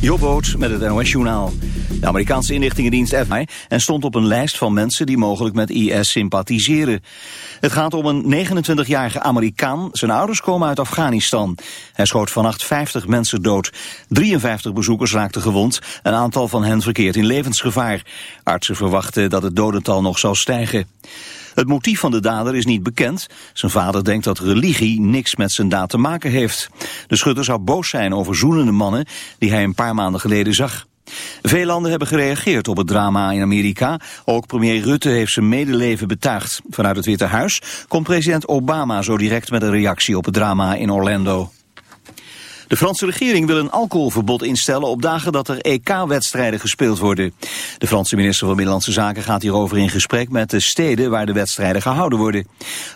Jobboot met het NOS-journaal. De Amerikaanse inlichtingendienst FBI en stond op een lijst van mensen die mogelijk met IS sympathiseren. Het gaat om een 29-jarige Amerikaan. Zijn ouders komen uit Afghanistan. Hij schoot vannacht 50 mensen dood. 53 bezoekers raakten gewond. Een aantal van hen verkeert in levensgevaar. Artsen verwachten dat het dodental nog zal stijgen. Het motief van de dader is niet bekend. Zijn vader denkt dat religie niks met zijn daad te maken heeft. De schutter zou boos zijn over zoenende mannen die hij een paar maanden geleden zag. Veel landen hebben gereageerd op het drama in Amerika. Ook premier Rutte heeft zijn medeleven betuigd. Vanuit het Witte Huis komt president Obama zo direct met een reactie op het drama in Orlando. De Franse regering wil een alcoholverbod instellen op dagen dat er EK-wedstrijden gespeeld worden. De Franse minister van Binnenlandse Zaken gaat hierover in gesprek met de steden waar de wedstrijden gehouden worden.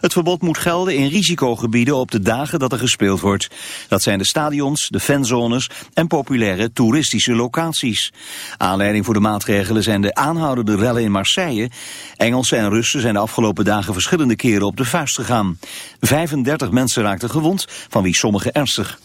Het verbod moet gelden in risicogebieden op de dagen dat er gespeeld wordt. Dat zijn de stadions, de fanzones en populaire toeristische locaties. Aanleiding voor de maatregelen zijn de aanhoudende rellen in Marseille. Engelsen en Russen zijn de afgelopen dagen verschillende keren op de vuist gegaan. 35 mensen raakten gewond, van wie sommigen ernstig.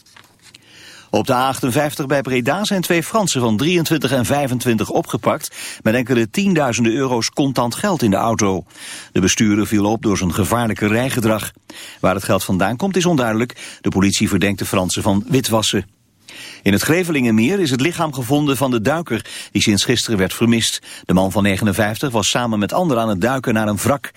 Op de A58 bij Breda zijn twee Fransen van 23 en 25 opgepakt... met enkele tienduizenden euro's contant geld in de auto. De bestuurder viel op door zijn gevaarlijke rijgedrag. Waar het geld vandaan komt is onduidelijk. De politie verdenkt de Fransen van witwassen. In het Grevelingenmeer is het lichaam gevonden van de duiker die sinds gisteren werd vermist. De man van 59 was samen met anderen aan het duiken naar een wrak.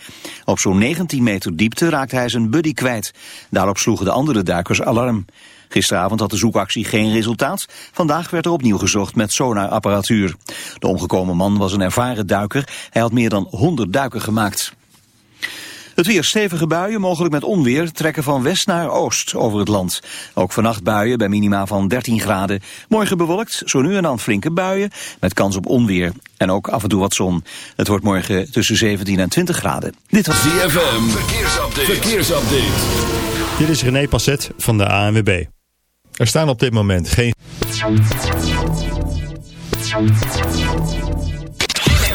Op zo'n 19 meter diepte raakte hij zijn buddy kwijt. Daarop sloegen de andere duikers alarm. Gisteravond had de zoekactie geen resultaat. Vandaag werd er opnieuw gezocht met sonarapparatuur. De omgekomen man was een ervaren duiker. Hij had meer dan 100 duiken gemaakt. Het weer stevige buien, mogelijk met onweer, trekken van west naar oost over het land. Ook vannacht buien bij minima van 13 graden. Morgen bewolkt, zo nu en dan flinke buien, met kans op onweer. En ook af en toe wat zon. Het wordt morgen tussen 17 en 20 graden. Dit was ZFM, verkeersupdate. verkeersupdate. Dit is René Passet van de ANWB. Er staan op dit moment geen...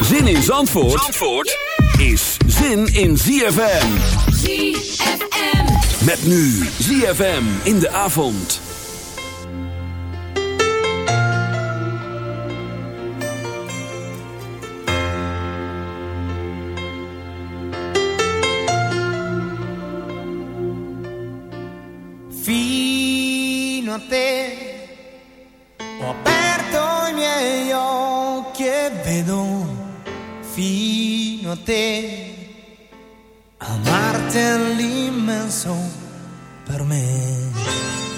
Zin in Zandvoort, Zandvoort is zin in ZFM. ZFM. Met nu ZFM in de avond. Te ho aperto i miei occhi e vedo fino a te amarti è l'immenso per me.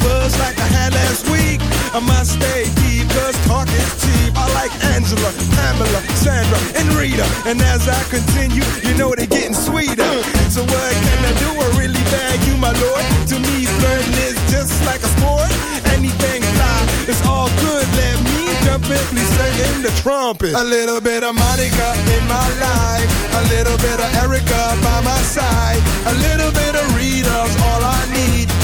buzz like I had last week. I must stay deep, cause talk is cheap. I like Angela, Pamela, Sandra, and Rita. And as I continue, you know they're getting sweeter. So what can I do? I really value my lord. To me, flirting is just like a sport. Anything fly, it's all good. Let me jump in, please in the trumpet. A little bit of Monica in my life. A little bit of Erica by my side. A little bit of Rita's all I need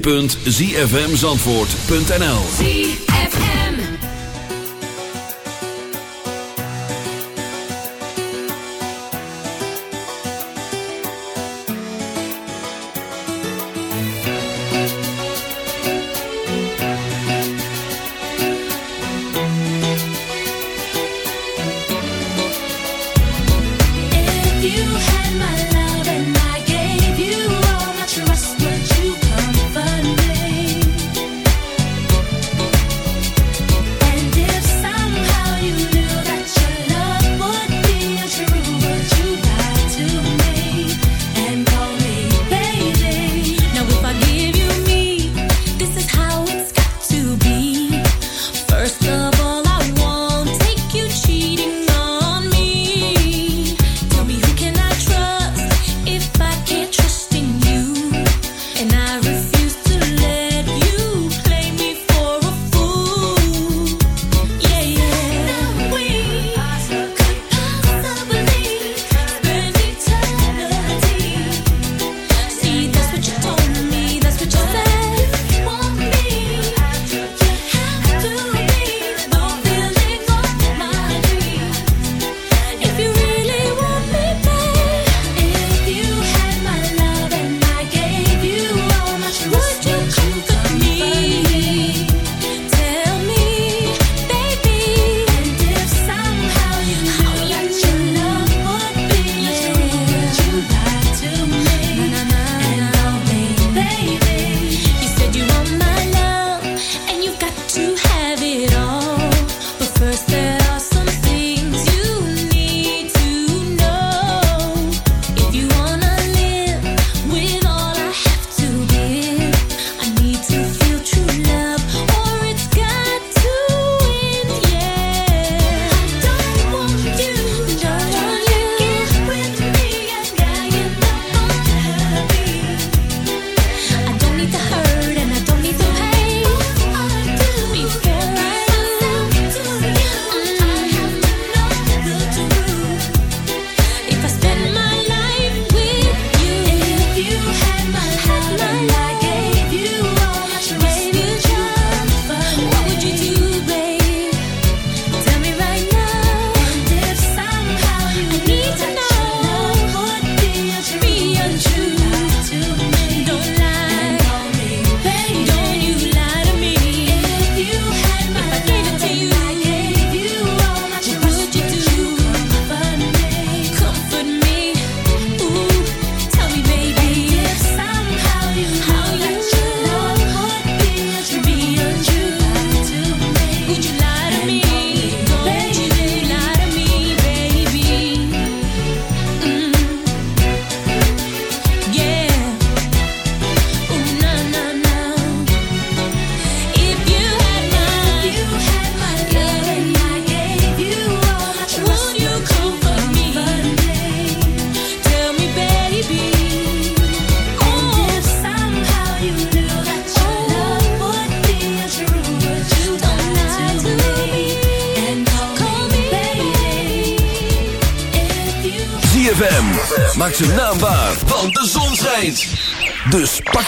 www.zfmzandvoort.nl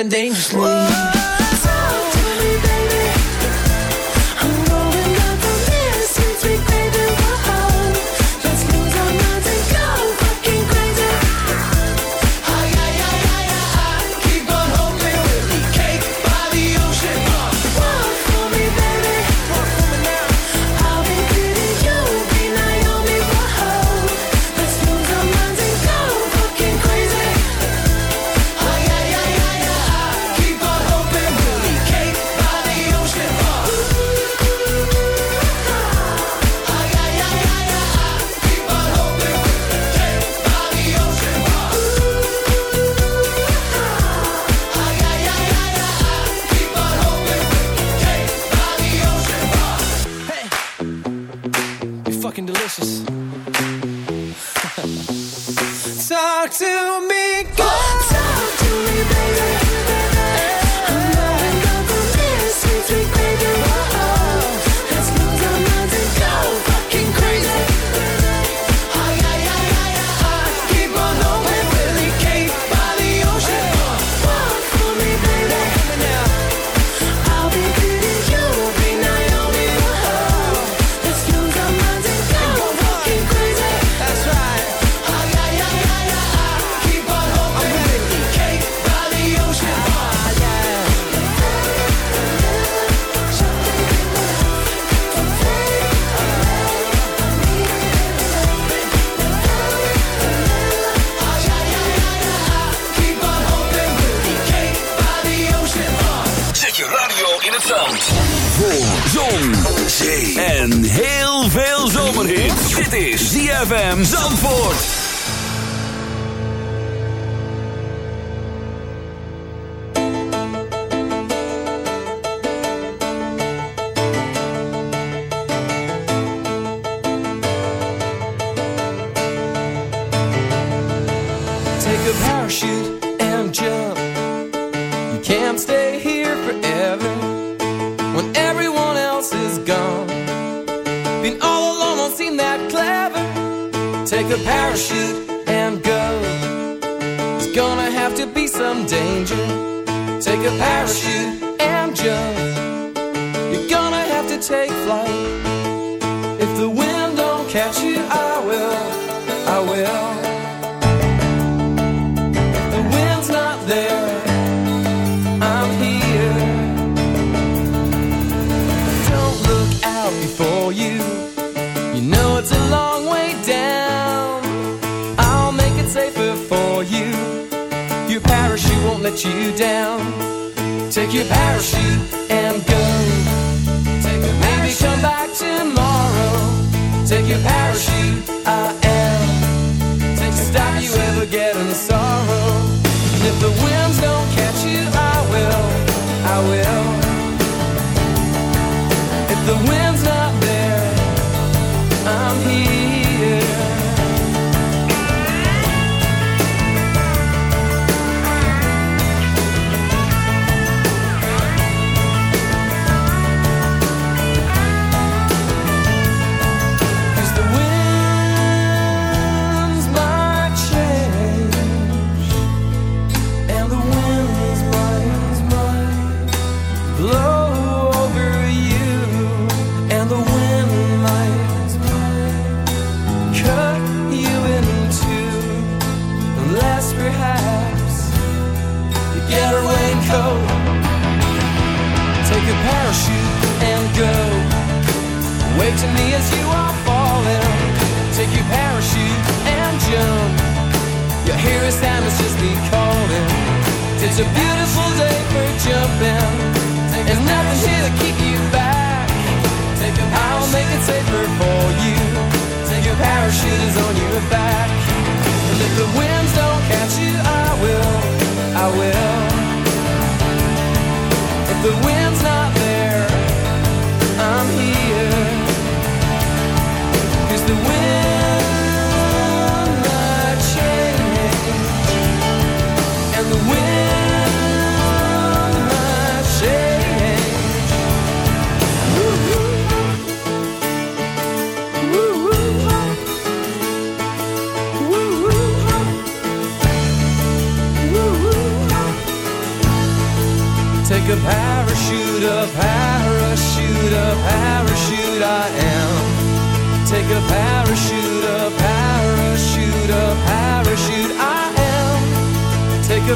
Start living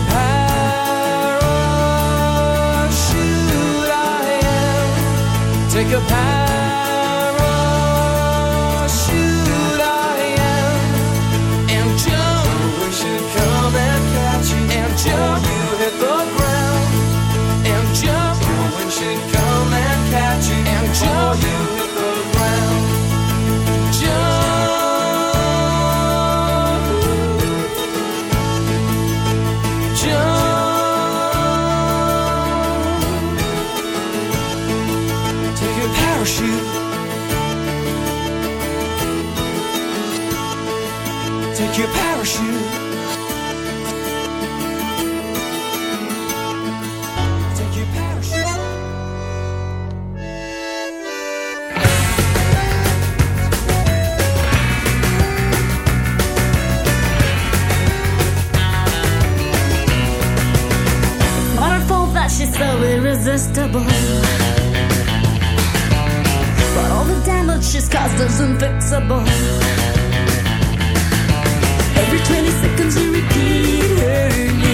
parachute I am. Take a parachute. irresistible. But all the damage she's caused is unfixable. Every 20 seconds you repeat her name.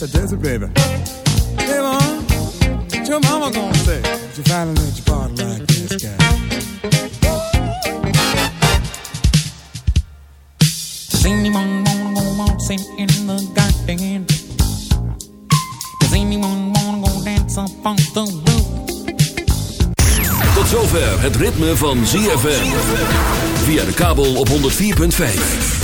nights I dance baby. Hey, mom, what your mama gonna say? Did you finally let your body like this guy? Does anyone wanna go waltzing in the garden? Does anyone wanna go dance up on the roof? Tot zover het ritme van ZFM. Via de kabel op 104.5.